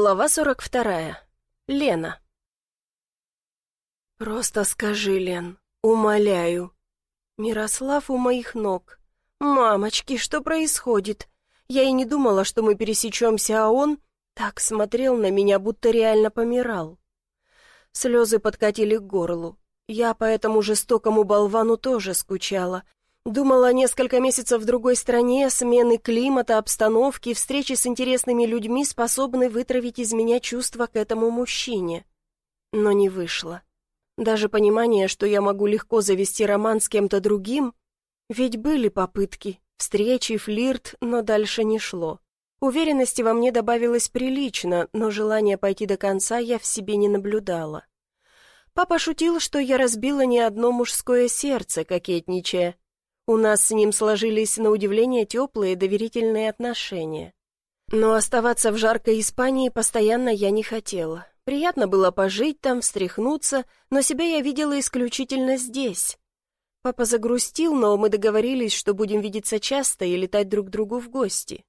Глава 42. Лена. «Просто скажи, Лен, умоляю». Мирослав у моих ног. «Мамочки, что происходит? Я и не думала, что мы пересечемся, а он так смотрел на меня, будто реально помирал». Слезы подкатили к горлу. Я по этому жестокому болвану тоже скучала, Думала, несколько месяцев в другой стране, смены климата, обстановки, встречи с интересными людьми способны вытравить из меня чувства к этому мужчине. Но не вышло. Даже понимание, что я могу легко завести роман с кем-то другим, ведь были попытки, встречи, флирт, но дальше не шло. Уверенности во мне добавилось прилично, но желание пойти до конца я в себе не наблюдала. Папа шутил, что я разбила не одно мужское сердце, кокетничая, у нас с ним сложились, на удивление, теплые доверительные отношения. Но оставаться в жаркой Испании постоянно я не хотела. Приятно было пожить там, встряхнуться, но себя я видела исключительно здесь. Папа загрустил, но мы договорились, что будем видеться часто и летать друг к другу в гости.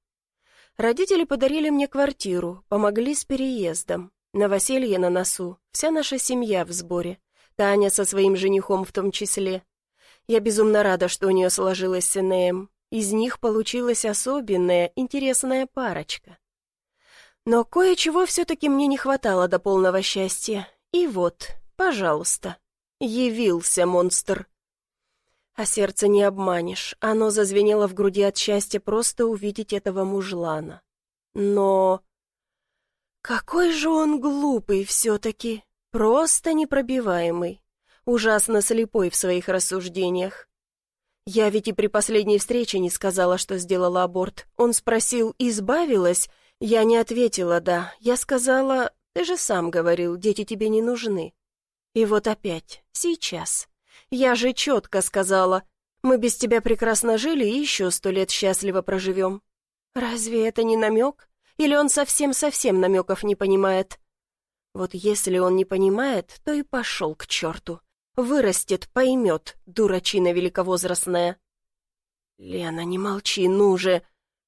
Родители подарили мне квартиру, помогли с переездом. Новоселье на носу, вся наша семья в сборе. Таня со своим женихом в том числе. Я безумно рада, что у нее сложилось с Энеем. Из них получилась особенная, интересная парочка. Но кое-чего все-таки мне не хватало до полного счастья. И вот, пожалуйста, явился монстр. А сердце не обманешь, оно зазвенело в груди от счастья просто увидеть этого мужлана. Но... Какой же он глупый все-таки, просто непробиваемый ужасно слепой в своих рассуждениях. Я ведь и при последней встрече не сказала, что сделала аборт. Он спросил, избавилась? Я не ответила «да». Я сказала, ты же сам говорил, дети тебе не нужны. И вот опять, сейчас. Я же четко сказала, мы без тебя прекрасно жили и еще сто лет счастливо проживем. Разве это не намек? Или он совсем-совсем намеков не понимает? Вот если он не понимает, то и пошел к черту. Вырастет, поймет, дурачина великовозрастная. «Лена, не молчи, ну же!»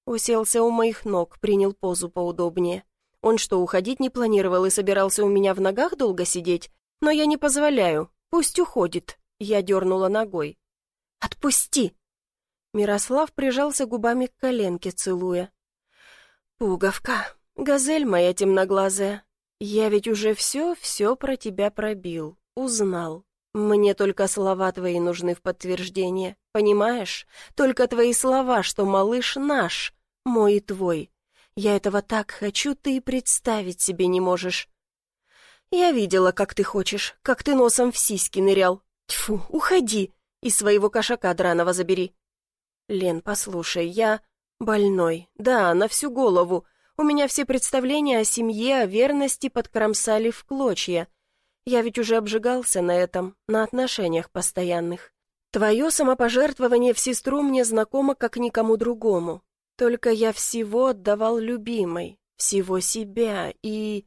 Уселся у моих ног, принял позу поудобнее. Он что, уходить не планировал и собирался у меня в ногах долго сидеть? Но я не позволяю, пусть уходит. Я дернула ногой. «Отпусти!» Мирослав прижался губами к коленке, целуя. «Пуговка, газель моя темноглазая, я ведь уже все-все про тебя пробил, узнал. Мне только слова твои нужны в подтверждение, понимаешь? Только твои слова, что малыш наш, мой и твой. Я этого так хочу, ты и представить себе не можешь. Я видела, как ты хочешь, как ты носом в сиськи нырял. Тьфу, уходи и своего кошака драного забери. Лен, послушай, я больной, да, на всю голову. У меня все представления о семье, о верности подкромсали в клочья — я ведь уже обжигался на этом, на отношениях постоянных. Твое самопожертвование в сестру мне знакомо, как никому другому. Только я всего отдавал любимой, всего себя, и...»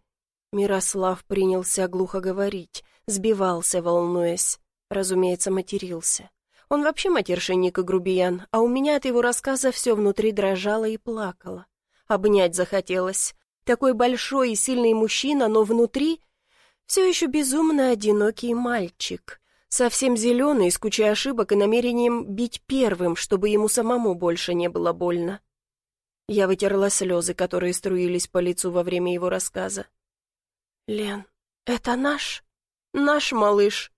Мирослав принялся глухо говорить, сбивался, волнуясь. Разумеется, матерился. Он вообще матершинник и грубиян, а у меня от его рассказа все внутри дрожало и плакало. Обнять захотелось. Такой большой и сильный мужчина, но внутри все еще безумно одинокий мальчик, совсем зеленый, с кучей ошибок и намерением бить первым, чтобы ему самому больше не было больно. Я вытерла слезы, которые струились по лицу во время его рассказа. «Лен, это наш? Наш малыш?»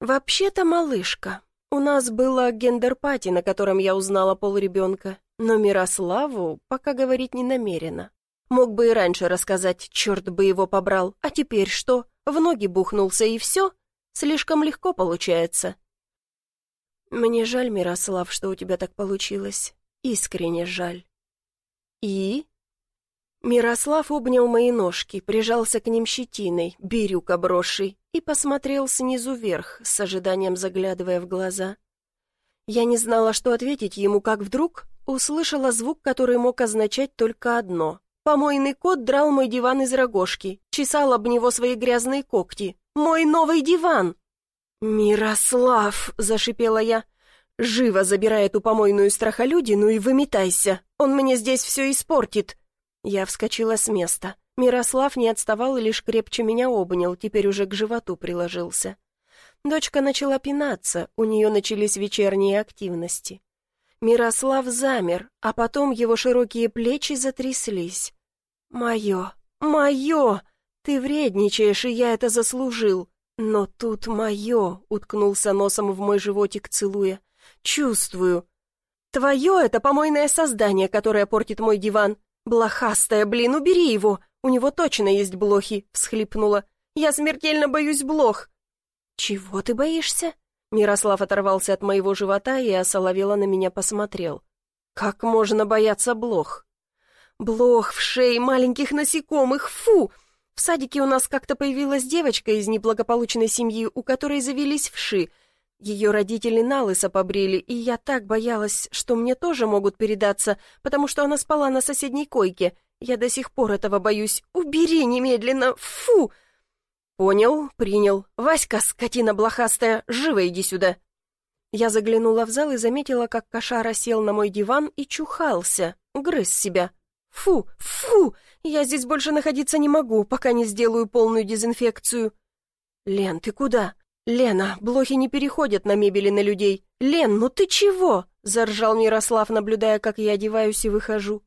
«Вообще-то малышка. У нас было гендер-пати, на котором я узнала пол ребенка, но Мирославу пока говорить не намерена. Мог бы и раньше рассказать, черт бы его побрал. А теперь что? В ноги бухнулся и все? Слишком легко получается. Мне жаль, Мирослав, что у тебя так получилось. Искренне жаль. И? Мирослав обнял мои ножки, прижался к ним щетиной, бирюк обросший, и посмотрел снизу вверх, с ожиданием заглядывая в глаза. Я не знала, что ответить ему, как вдруг услышала звук, который мог означать только одно Помойный кот драл мой диван из рогожки, чесал об него свои грязные когти. «Мой новый диван!» «Мирослав!» — зашипела я. «Живо забирай эту помойную страхолюдину и выметайся. Он мне здесь все испортит». Я вскочила с места. Мирослав не отставал и лишь крепче меня обнял, теперь уже к животу приложился. Дочка начала пинаться, у нее начались вечерние активности. Мирослав замер, а потом его широкие плечи затряслись. «Мое, мое! Ты вредничаешь, и я это заслужил. Но тут мое!» — уткнулся носом в мой животик, целуя. «Чувствую. Твое — это помойное создание, которое портит мой диван. Блохастая, блин, убери его. У него точно есть блохи», — всхлипнула. «Я смертельно боюсь блох». «Чего ты боишься?» Мирослав оторвался от моего живота и осоловело на меня посмотрел. «Как можно бояться блох?» «Блох в шее маленьких насекомых, фу! В садике у нас как-то появилась девочка из неблагополучной семьи, у которой завелись вши. Ее родители налысо побрили, и я так боялась, что мне тоже могут передаться, потому что она спала на соседней койке. Я до сих пор этого боюсь. Убери немедленно! Фу!» «Понял, принял. Васька, скотина блохастая, живо иди сюда!» Я заглянула в зал и заметила, как кошара сел на мой диван и чухался, грыз себя. «Фу, фу! Я здесь больше находиться не могу, пока не сделаю полную дезинфекцию». «Лен, ты куда?» «Лена, блохи не переходят на мебели на людей. Лен, ну ты чего?» — заржал Мирослав, наблюдая, как я одеваюсь и выхожу.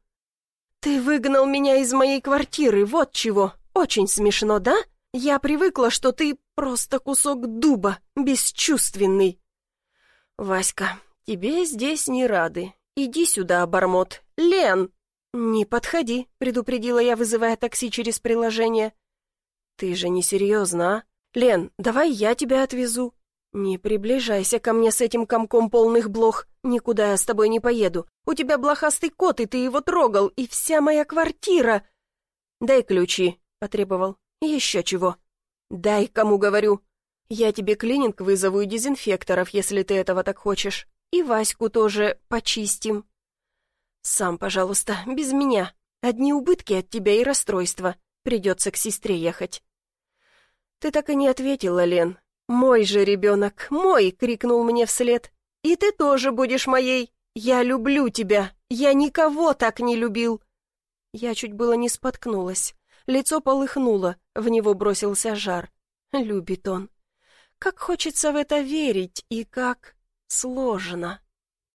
«Ты выгнал меня из моей квартиры, вот чего. Очень смешно, да?» Я привыкла, что ты просто кусок дуба, бесчувственный. Васька, тебе здесь не рады. Иди сюда, обормот. Лен! Не подходи, предупредила я, вызывая такси через приложение. Ты же не серьезно, а? Лен, давай я тебя отвезу. Не приближайся ко мне с этим комком полных блох. Никуда я с тобой не поеду. У тебя блохастый кот, и ты его трогал, и вся моя квартира. Дай ключи, потребовал. «Еще чего. Дай, кому говорю. Я тебе клининг вызову и дезинфекторов, если ты этого так хочешь. И Ваську тоже почистим. Сам, пожалуйста, без меня. Одни убытки от тебя и расстройства. Придется к сестре ехать». «Ты так и не ответила, Лен. Мой же ребенок, мой!» — крикнул мне вслед. «И ты тоже будешь моей. Я люблю тебя. Я никого так не любил». Я чуть было не споткнулась. Лицо полыхнуло, в него бросился жар. Любит он. Как хочется в это верить, и как сложно.